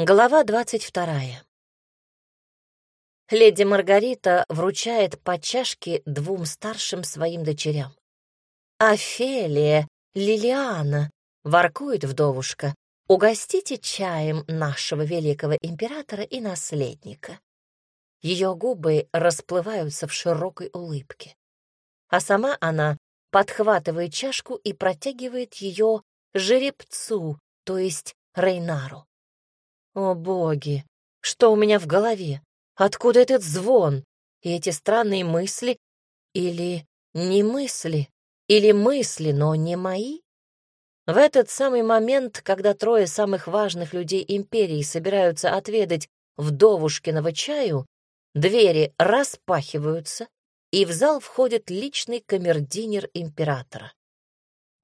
Глава двадцать вторая. Леди Маргарита вручает по чашке двум старшим своим дочерям. «Офелия, Лилиана», — воркует вдовушка, — «угостите чаем нашего великого императора и наследника». Ее губы расплываются в широкой улыбке. А сама она подхватывает чашку и протягивает ее жеребцу, то есть Рейнару. О боги, что у меня в голове? Откуда этот звон? И эти странные мысли? Или не мысли? Или мысли, но не мои? В этот самый момент, когда трое самых важных людей империи собираются отведать вдовушкиного чаю, двери распахиваются, и в зал входит личный камердинер императора.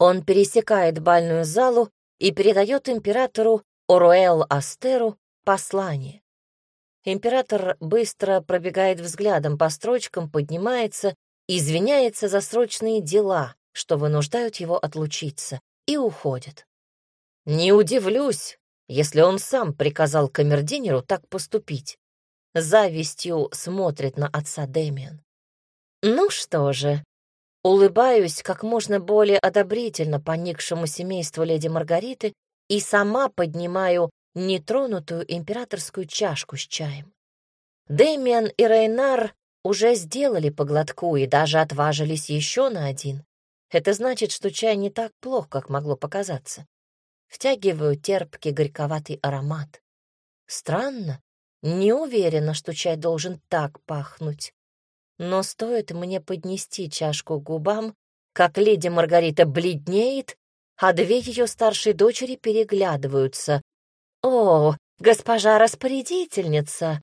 Он пересекает бальную залу и передает императору Оруэл Астеру послание. Император быстро пробегает взглядом по строчкам, поднимается, извиняется за срочные дела, что вынуждают его отлучиться, и уходит. Не удивлюсь, если он сам приказал камердинеру так поступить. Завистью смотрит на отца Дэмиан. Ну что же, улыбаюсь как можно более одобрительно поникшему семейству леди Маргариты и сама поднимаю нетронутую императорскую чашку с чаем. Дэмиан и Рейнар уже сделали по глотку и даже отважились еще на один. Это значит, что чай не так плох, как могло показаться. Втягиваю терпкий горьковатый аромат. Странно, не уверена, что чай должен так пахнуть. Но стоит мне поднести чашку к губам, как леди Маргарита бледнеет а две ее старшие дочери переглядываются. «О, госпожа распорядительница!»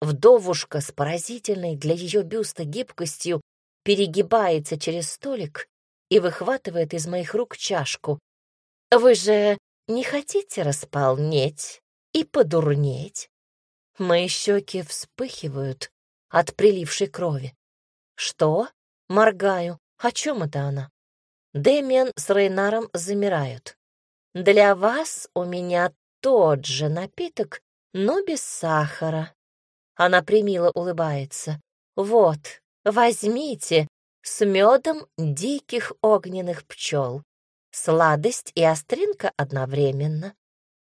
Вдовушка с поразительной для ее бюста гибкостью перегибается через столик и выхватывает из моих рук чашку. «Вы же не хотите располнеть и подурнеть?» Мои щеки вспыхивают от прилившей крови. «Что?» — моргаю. «О чем это она?» Дэмиан с Рейнаром замирают. «Для вас у меня тот же напиток, но без сахара». Она примило улыбается. «Вот, возьмите, с медом диких огненных пчел. Сладость и остринка одновременно.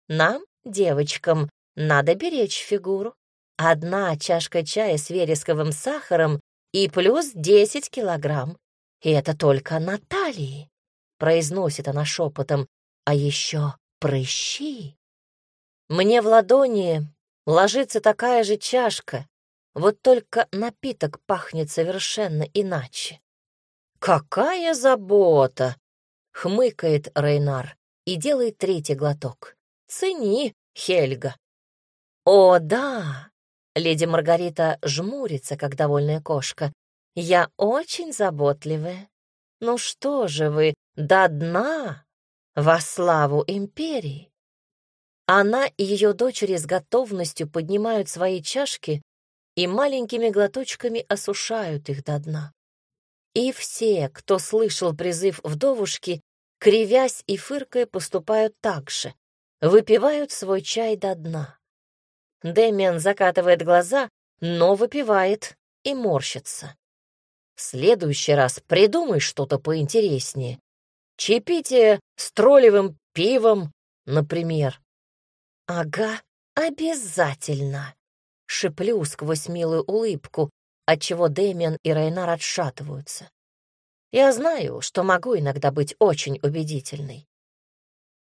Нам, девочкам, надо беречь фигуру. Одна чашка чая с вересковым сахаром и плюс 10 килограмм. И это только Натальи, произносит она шепотом, а еще прыщи. Мне в ладони ложится такая же чашка, вот только напиток пахнет совершенно иначе. «Какая забота!» — хмыкает Рейнар и делает третий глоток. «Цени, Хельга!» «О, да!» — леди Маргарита жмурится, как довольная кошка. Я очень заботливая. Ну что же вы, до дна, во славу империи. Она и ее дочери с готовностью поднимают свои чашки и маленькими глоточками осушают их до дна. И все, кто слышал призыв вдовушки, кривясь и фыркая, поступают так же, выпивают свой чай до дна. Дэмиан закатывает глаза, но выпивает и морщится. В следующий раз придумай что-то поинтереснее. Чипите с троллевым пивом, например. Ага, обязательно. Шиплю сквозь милую улыбку, отчего Дэмиан и Рейнар отшатываются. Я знаю, что могу иногда быть очень убедительной.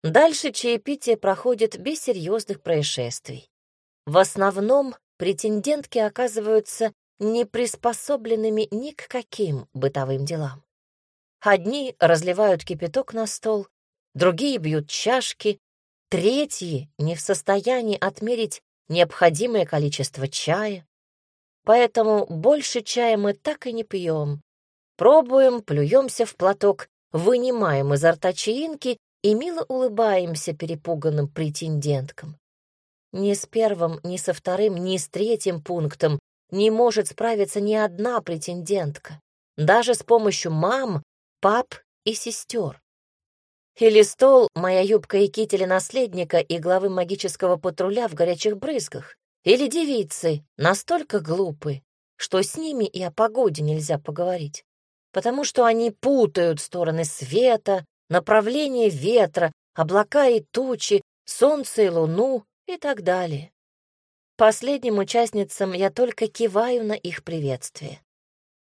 Дальше чаепитие проходит без серьезных происшествий. В основном претендентки оказываются не приспособленными ни к каким бытовым делам. Одни разливают кипяток на стол, другие бьют чашки, третьи не в состоянии отмерить необходимое количество чая. Поэтому больше чая мы так и не пьем. Пробуем, плюемся в платок, вынимаем изо рта чаинки и мило улыбаемся перепуганным претенденткам. Ни с первым, ни со вторым, ни с третьим пунктом не может справиться ни одна претендентка, даже с помощью мам, пап и сестер. Или стол, моя юбка и кителя наследника и главы магического патруля в горячих брызгах. Или девицы настолько глупы, что с ними и о погоде нельзя поговорить, потому что они путают стороны света, направление ветра, облака и тучи, солнце и луну и так далее. Последним участницам я только киваю на их приветствие.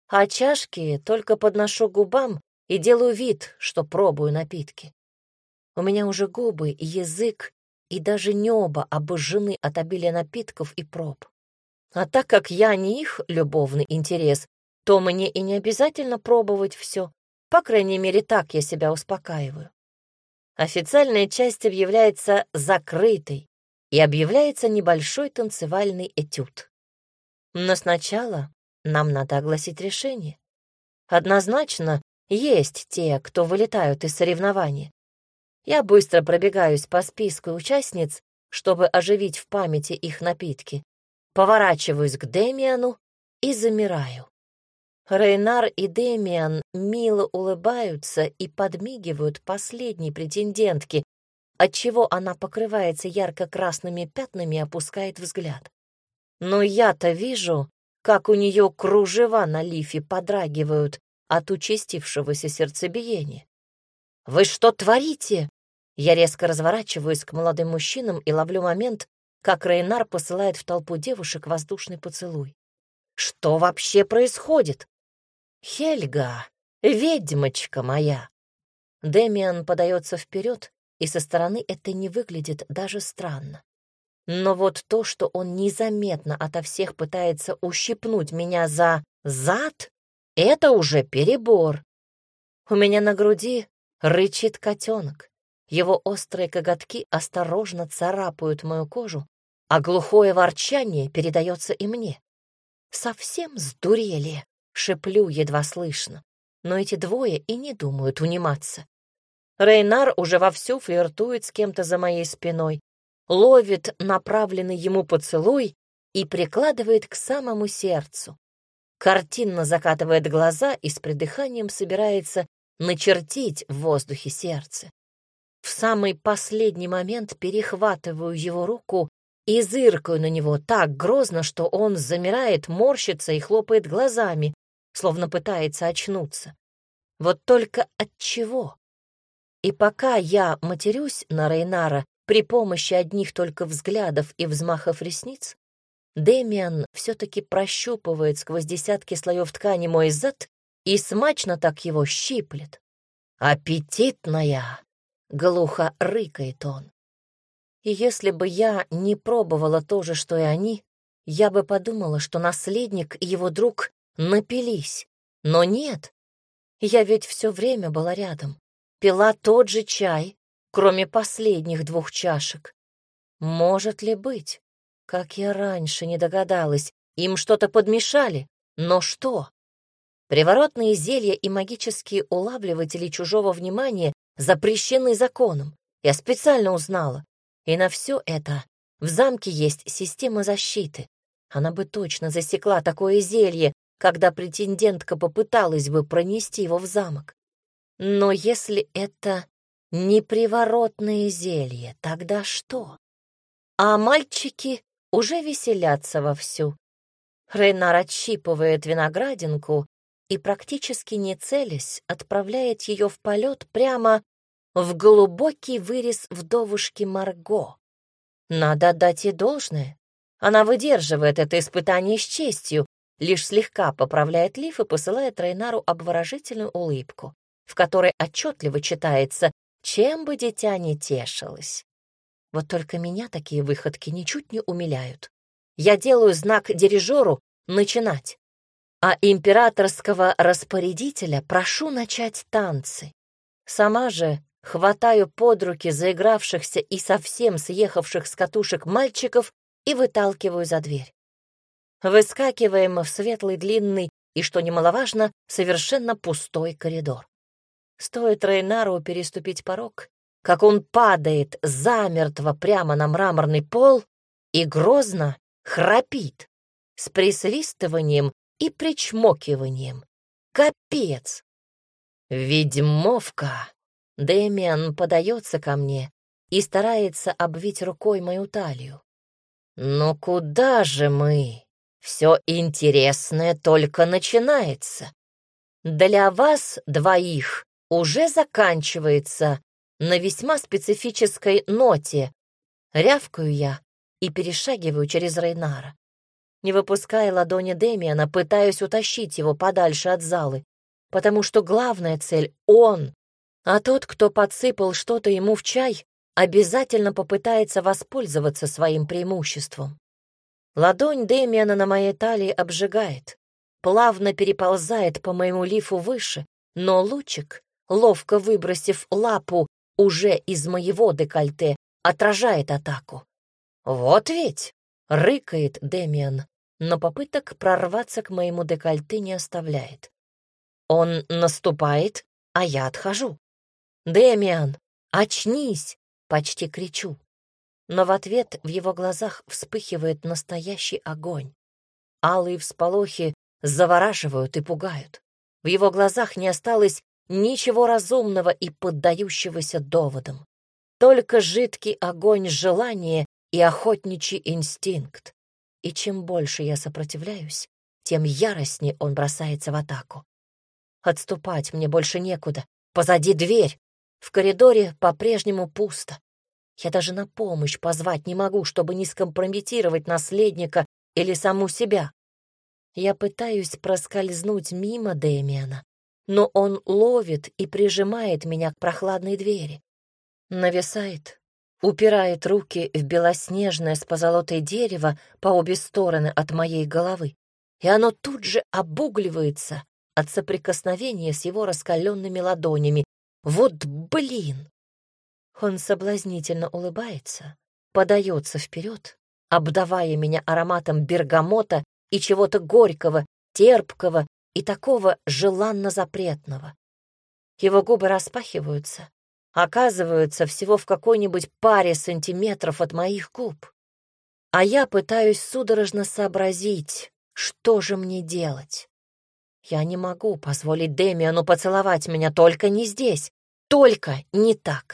А чашки только подношу губам и делаю вид, что пробую напитки. У меня уже губы, язык и даже небо обожжены от обилия напитков и проб. А так как я не их любовный интерес, то мне и не обязательно пробовать все. По крайней мере, так я себя успокаиваю. Официальная часть объявляется закрытой и объявляется небольшой танцевальный этюд. Но сначала нам надо огласить решение. Однозначно, есть те, кто вылетают из соревнования. Я быстро пробегаюсь по списку участниц, чтобы оживить в памяти их напитки. Поворачиваюсь к Демиану и замираю. Рейнар и Демиан мило улыбаются и подмигивают последней претендентке, отчего она покрывается ярко-красными пятнами и опускает взгляд. Но я-то вижу, как у нее кружева на лифе подрагивают от участившегося сердцебиения. «Вы что творите?» Я резко разворачиваюсь к молодым мужчинам и ловлю момент, как Рейнар посылает в толпу девушек воздушный поцелуй. «Что вообще происходит?» «Хельга, ведьмочка моя!» Демиан подается вперед, и со стороны это не выглядит даже странно. Но вот то, что он незаметно ото всех пытается ущипнуть меня за зад, это уже перебор. У меня на груди рычит котенок. Его острые коготки осторожно царапают мою кожу, а глухое ворчание передается и мне. Совсем сдурели, шеплю едва слышно, но эти двое и не думают униматься. Рейнар уже вовсю флиртует с кем-то за моей спиной, ловит направленный ему поцелуй и прикладывает к самому сердцу. Картинно закатывает глаза и с придыханием собирается начертить в воздухе сердце. В самый последний момент перехватываю его руку и зыркаю на него так грозно, что он замирает, морщится и хлопает глазами, словно пытается очнуться. Вот только от чего? И пока я матерюсь на Рейнара при помощи одних только взглядов и взмахов ресниц, Демиан все-таки прощупывает сквозь десятки слоев ткани мой зад и смачно так его щиплет. «Аппетитная!» — глухо рыкает он. И если бы я не пробовала то же, что и они, я бы подумала, что наследник и его друг напились. Но нет, я ведь все время была рядом, пила тот же чай, кроме последних двух чашек. Может ли быть? Как я раньше не догадалась, им что-то подмешали, но что? Приворотные зелья и магические улавливатели чужого внимания запрещены законом. Я специально узнала. И на все это в замке есть система защиты. Она бы точно засекла такое зелье, когда претендентка попыталась бы пронести его в замок. Но если это не приворотное зелье, тогда что? А мальчики уже веселятся вовсю. Рейнар отщипывает виноградинку и, практически не целясь, отправляет ее в полет прямо в глубокий вырез вдовушки Марго. Надо отдать ей должное. Она выдерживает это испытание с честью, лишь слегка поправляет лиф и посылает Рейнару обворожительную улыбку, в которой отчетливо читается чем бы дитя не тешилось. Вот только меня такие выходки ничуть не умиляют. Я делаю знак дирижеру «начинать», а императорского распорядителя прошу начать танцы. Сама же хватаю под руки заигравшихся и совсем съехавших с катушек мальчиков и выталкиваю за дверь. Выскакиваем в светлый длинный и, что немаловажно, совершенно пустой коридор. Стоит Рейнару переступить порог, как он падает замертво прямо на мраморный пол и грозно храпит с присвистыванием и причмокиванием. Капец! Ведьмовка! Дэмиан подается ко мне и старается обвить рукой мою талию. «Ну куда же мы? Все интересное только начинается. Для вас двоих уже заканчивается на весьма специфической ноте. Рявкаю я и перешагиваю через Рейнара. Не выпуская ладони Демиана, пытаюсь утащить его подальше от залы, потому что главная цель — он, а тот, кто подсыпал что-то ему в чай, обязательно попытается воспользоваться своим преимуществом. Ладонь Демиана на моей талии обжигает, плавно переползает по моему лифу выше, но лучик, ловко выбросив лапу уже из моего декольте, отражает атаку. «Вот ведь!» — рыкает Демиан, но попыток прорваться к моему декольте не оставляет. Он наступает, а я отхожу. «Демиан, очнись!» — почти кричу. Но в ответ в его глазах вспыхивает настоящий огонь. Алые всполохи завораживают и пугают. В его глазах не осталось ничего разумного и поддающегося доводам. Только жидкий огонь желания и охотничий инстинкт. И чем больше я сопротивляюсь, тем яростнее он бросается в атаку. Отступать мне больше некуда. Позади дверь. В коридоре по-прежнему пусто. Я даже на помощь позвать не могу, чтобы не скомпрометировать наследника или саму себя. Я пытаюсь проскользнуть мимо Дэмиана, но он ловит и прижимает меня к прохладной двери. Нависает, упирает руки в белоснежное с позолотой дерево по обе стороны от моей головы, и оно тут же обугливается от соприкосновения с его раскаленными ладонями. Вот блин! Он соблазнительно улыбается, подается вперед, обдавая меня ароматом бергамота и чего-то горького, терпкого и такого желанно-запретного. Его губы распахиваются, оказываются всего в какой-нибудь паре сантиметров от моих губ. А я пытаюсь судорожно сообразить, что же мне делать. Я не могу позволить Демиану поцеловать меня, только не здесь, только не так.